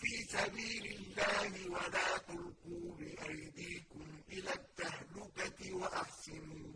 فِي سَبِيلِ اللَّهِ وَلَا تُلْقُوا بِأَيْدِيكُمْ إِلَى التَّهْلُكَةِ وَأَحْسِنُوا ۚ.